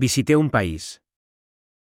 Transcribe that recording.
Visité un país.